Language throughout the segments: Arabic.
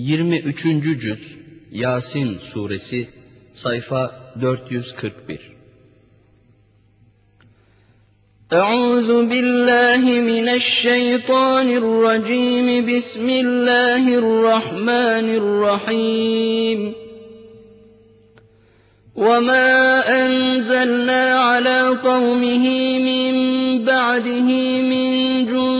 23. Cüz Yasin Suresi Sayfa 441 أعوذ بالله من الشيطان الرجيم بسم الله الرحمن الرحيم وما أنزلنا على قومه من بعده من جند من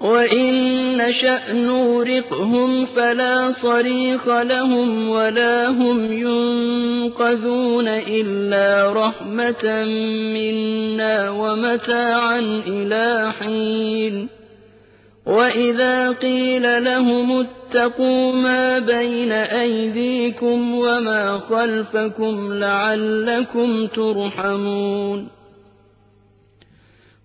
وَإِن نَّشَأْ نُغْرِقْهُمْ فَلَا صَرِيخَ لَهُمْ وَلَا هُمْ يُنقَذُونَ إِلَّا رَحْمَةً مِّنَّا وَمَتَاعًا إِلَىٰ حِينٍ وَإِذَا قِيلَ لَهُمُ اتَّقُوا مَا بَيْنَ أَيْدِيكُمْ وَمَا خَلْفَكُمْ لَعَلَّكُمْ تُرْحَمُونَ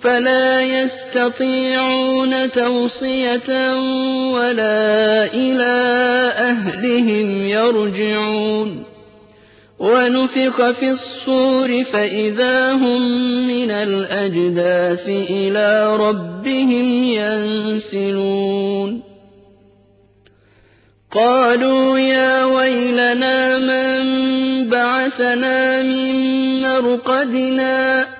فَلَا يَسْتَطِيعُونَ تَوْصِيَةً وَلَا إِلَىٰ أَهْلِهِمْ يَرْجِعُونَ. وَنُفِخَ فِي الصُّورِ فَإِذَا هُم مِّنَ الْأَجْدَاثِ إِلَىٰ رَبِّهِمْ يَنسِلُونَ. قَالُوا يَا وَيْلَنَا مَن بَعَثَنَا مِن مَّرْقَدِنَا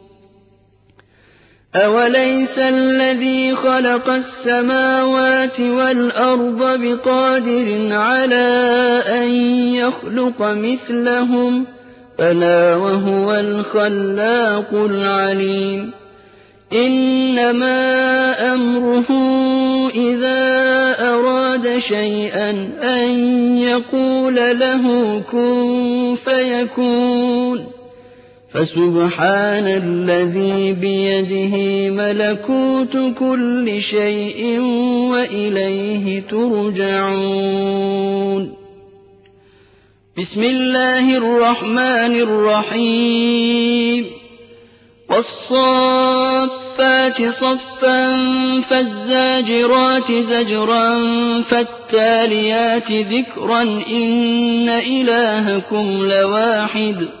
أَوَلَيْسَ الَّذِي خَلَقَ السَّمَاوَاتِ وَالْأَرْضَ بِقَادِرٍ عَلَىٰ أَن يَخْلُقَ مِثْلَهُم ۚ بَلَىٰ وَهُوَ الْخَلَّاقُ الْعَلِيمُ إِنَّمَا أَمْرُهُ إِذَا أَرَادَ شَيْئًا أَن يَقُولَ لَهُ كُن فَيَكُونُ فَسُبْحَانَ الَّذِي بِيَدِهِ مَلَكُوتُ كُلِّ شَيْءٍ وَإِلَيْهِ تُرْجَعُونَ. بِسْمِ اللَّهِ الرَّحْمَٰنِ الرَّحِيمِ. وَالصَّافَّاتِ صَفًّا فَالزَّاجِرَاتِ زَجْرًا فَالتَّالِيَاتِ ذِكْرًا إِنَّ إِلَٰهَكُمْ لَوَاحِدٌ.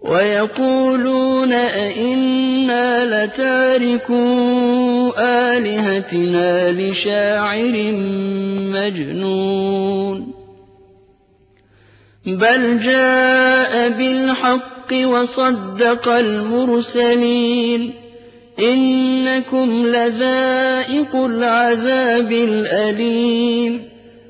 وَيَقُولُونَ أَئِنَّا لَتَارِكُو آلِهَتِنَا لِشَاعِرٍ مَّجْنُونٍ. بَلْ جَاءَ بِالْحَقِّ وَصَدَّقَ الْمُرْسَلِينَ. إِنَّكُمْ لَذَائِقُو الْعَذَابِ الْأَلِيمِ.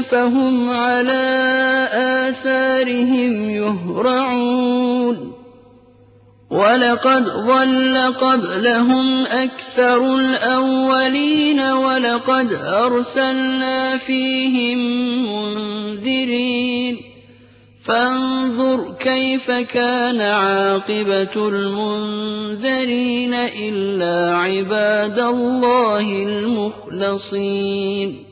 فَهُمْ عَلَىٰ آثَارِهِمْ يُهْرَعُونَ. وَلَقَدْ ضَلَّ قَبْلَهُمْ أَكْثَرُ الْأَوَّلِينَ وَلَقَدْ أَرْسَلْنَا فِيهِم مُّنذِرِينَ. فَانظُرْ كَيْفَ كَانَ عَاقِبَةُ الْمُنذَرِينَ إِلَّا عِبَادَ اللَّهِ الْمُخْلَصِينَ.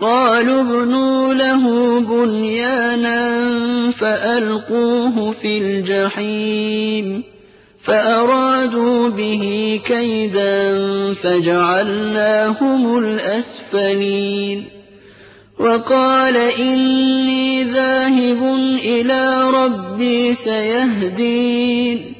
قَالُوا ابْنُوا لَهُ بُنْيَانًا فَأَلْقُوهُ فِي الْجَحِيمِ فَأَرَادُوا بِهِ كَيْدًا فَجَعَلْنَاهُمُ الْأَسْفَلِينَ وَقَالَ إِنِّي ذَاهِبٌ إِلَىٰ رَبِّي سَيَهْدِينِ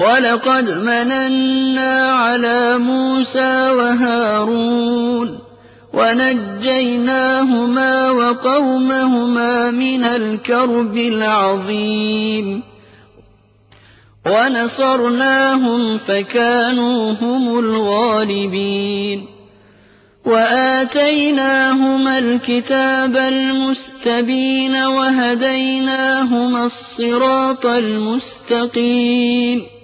وَلَقَدْ مَنَنَّا عَلَىٰ مُوسَىٰ وَهَارُونَ وَنَجَّيْنَاهُمَا وَقَوْمَهُمَا مِنَ الْكَرْبِ الْعَظِيمِ وَنَصَرْنَاهُمْ فَكَانُوا هُمُ الْغَالِبِينَ وَآتَيْنَاهُمَا الْكِتَابَ الْمُسْتَبِينَ وَهَدَيْنَاهُمَا الصِّرَاطَ الْمُسْتَقِيمَ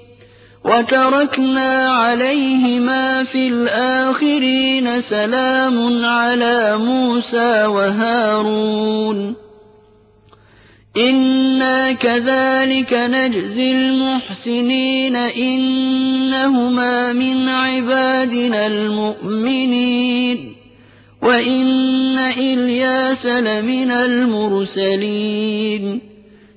وَتَرَكْنَا عَلَيْهِمَا فِي الْآخِرِينَ سَلَامٌ عَلَىٰ مُوسَىٰ وَهَارُونَ. إِنَّا كَذَٰلِكَ نَجْزِي الْمُحْسِنِينَ إِنَّهُمَا مِنْ عِبَادِنَا الْمُؤْمِنِينَ. وَإِنَّ إِلْيَاسَ لَمِنَ الْمُرْسَلِينَ.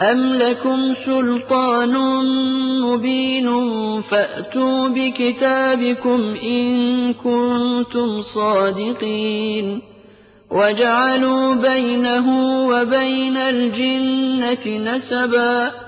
أَمْ لَكُمْ سُلْطَانٌ مُّبِينٌ فَأْتُوا بِكِتَابِكُمْ إِن كُنتُمْ صَادِقِينَ وَجَعَلُوا بَيْنَهُ وَبَيْنَ الْجِنَّةِ نَسَبًا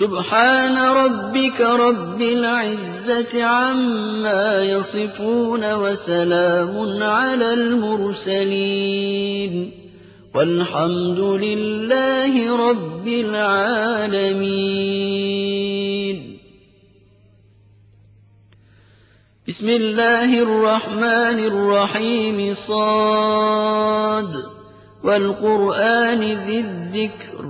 سُبْحَانَ رَبِّكَ رَبِّ الْعِزَّةِ عَمَّا يَصِفُونَ وَسَلَامٌ عَلَى الْمُرْسَلِينَ وَالْحَمْدُ لِلَّهِ رَبِّ الْعَالَمِينَ. بسم الله الرحمن الرحيم. صاد. والقرآن ذي الذكر.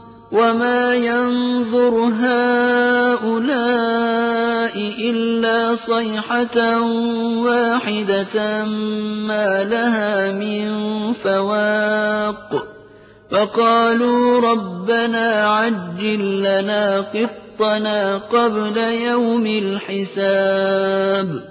وَمَا يَنظُرُ هَٰؤُلَاءِ إِلَّا صَيْحَةً وَاحِدَةً مَّا لَهَا مِن فَوَاقٍ فَقَالُوا رَبَّنَا عَجِّل لَّنَا قِطَّنَا قَبْلَ يَوْمِ الْحِسَابِ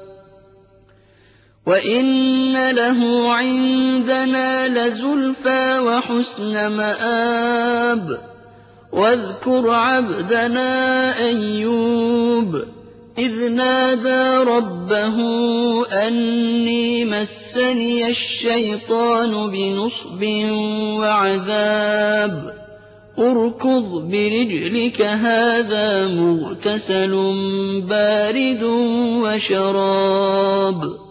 وَإِنَّ لَهُ عِندَنَا لَزُلْفَىٰ وَحُسْنَ مَآبٍ وَاذْكُرْ عَبْدَنَا أَيُّوبَ إِذْ نَادَىٰ رَبَّهُ أَنِّي مَسَّنِيَ الشَّيْطَانُ بِنُصْبٍ وَعَذَابٍ ارْكُضْ بِرِجْلِكَ هَٰذَا مُغْتَسَلٌ بَارِدٌ وَشَرَابٌ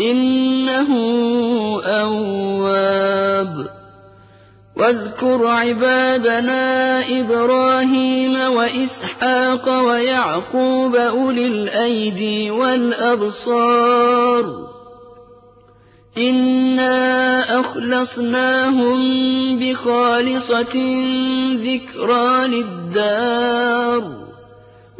إِنَّهُ أَوَّابٌ. وَاذْكُرْ عِبَادَنَا إِبْرَاهِيمَ وَإِسْحَاقَ وَيَعْقُوبَ أُولِي الْأَيْدِي وَالْأَبْصَارِ. إِنَّا أَخْلَصْنَاهُم بِخَالِصَةٍ ذِكْرَىٰ لِلدَّارِ.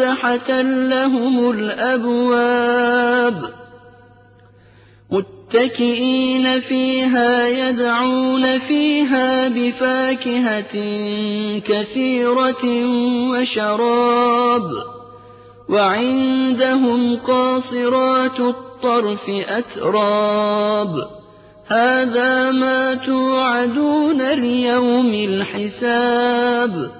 مُّفَتَّحَةً لَّهُمُ الْأَبْوَابُ. متكئين فيها يدعون فيها بفاكهة كثيرة وشراب. وعندهم قاصرات الطرف أتراب. هذا ما توعدون ليوم الحساب.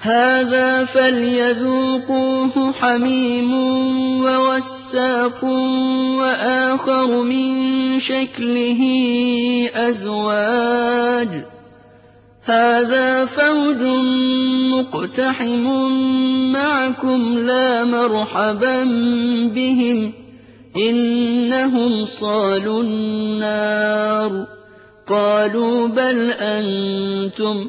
هذا فليذوقوه حميم ووساق وآخر من شكله أزواج. هذا فوج مقتحم معكم لا مرحبا بهم إنهم صالوا النار. قالوا بل أنتم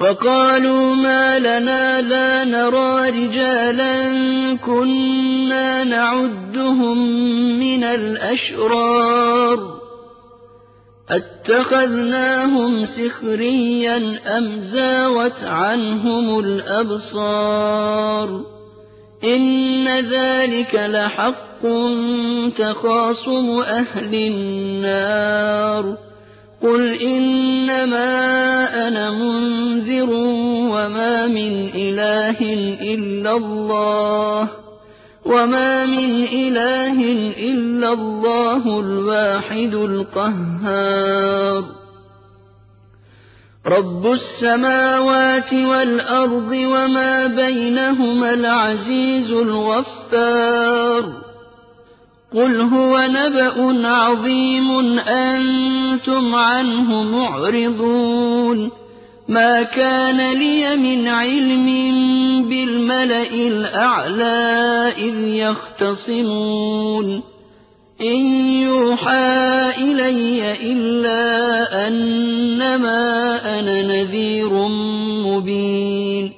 وقالوا ما لنا لا نرى رجالا كنا نعدهم من الأشرار. أَتَّخَذْنَاهُمْ سِخْرِيًّا أَمْ زَاغَتْ عَنْهُمُ الْأَبْصَارُ؟ إِنَّ ذَٰلِكَ لَحَقٌّ تَخَاصُمُ أَهْلِ النَّارِ. قُلْ إِنَّمَا أَنَا مُنذِرٌ وَمَا مِنْ إِلَٰهٍ إِلَّا اللَّهُ وَمَا مِنْ إِلَٰهٍ إِلَّا اللَّهُ الْوَاحِدُ الْقَهَّارُ رَبُّ السَّمَاوَاتِ وَالْأَرْضِ وَمَا بَيْنَهُمَا الْعَزِيزُ الْغَفَّارُ قُلْ هُوَ نَبَأٌ عَظِيمٌ أَنتُمْ عَنْهُ مُعْرِضُونَ مَا كَانَ لِيَ مِنْ عِلْمٍ بِالْمَلَإِ الْأَعْلَىٰ إِذْ يَخْتَصِمُونَ إِن يُوحَىٰ إِلَيَّ إِلَّا أَنَّمَا أَنَا نَذِيرٌ مُّبِينٌ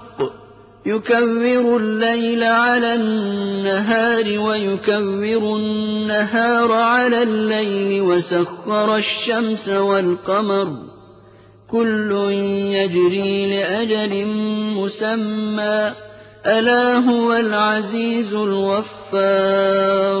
يُكَوِّرُ اللَّيْلَ عَلَى النَّهَارِ وَيُكَوِّرُ النَّهَارَ عَلَى اللَّيْلِ وَسَخَّرَ الشَّمْسَ وَالْقَمَرَ ۖ. كُلٌّ يَجْرِي لِأَجَلٍ مُّسَمًّى ۗ. أَلَا هُوَ الْعَزِيزُ الْغَفَّارُ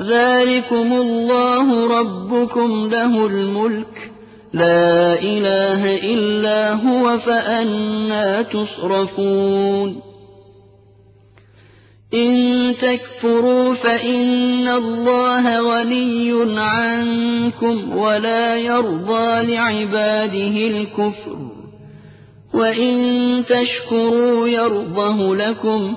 ذَٰلِكُمُ اللَّهُ رَبُّكُمْ لَهُ الْمُلْكُ ۖ. لَا إِلَٰهَ إِلَّا هُوَ فَأَنَّىٰ تُصْرَفُونَ. إِن تَكْفُرُوا فَإِنَّ اللَّهَ غَنِيٌّ عَنكُمْ وَلَا يَرْضَىٰ لِعِبَادِهِ الْكُفْرَ ۖ. وَإِن تَشْكُرُوا يَرْضَهُ لَكُمْ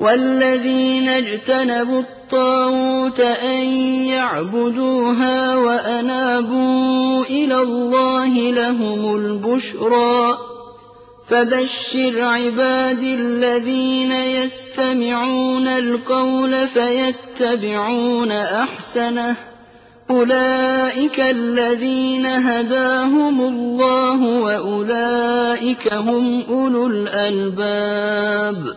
والذين اجتنبوا الطاغوت أن يعبدوها وأنابوا إلى الله لهم البشرى فبشر عبادي الذين يستمعون القول فيتبعون أحسنه أولئك الذين هداهم الله وأولئك هم أولو الألباب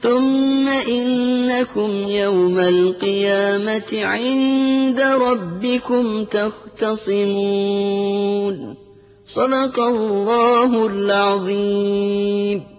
ثم إنكم يوم القيامة عند ربكم تختصمون. صدق الله العظيم.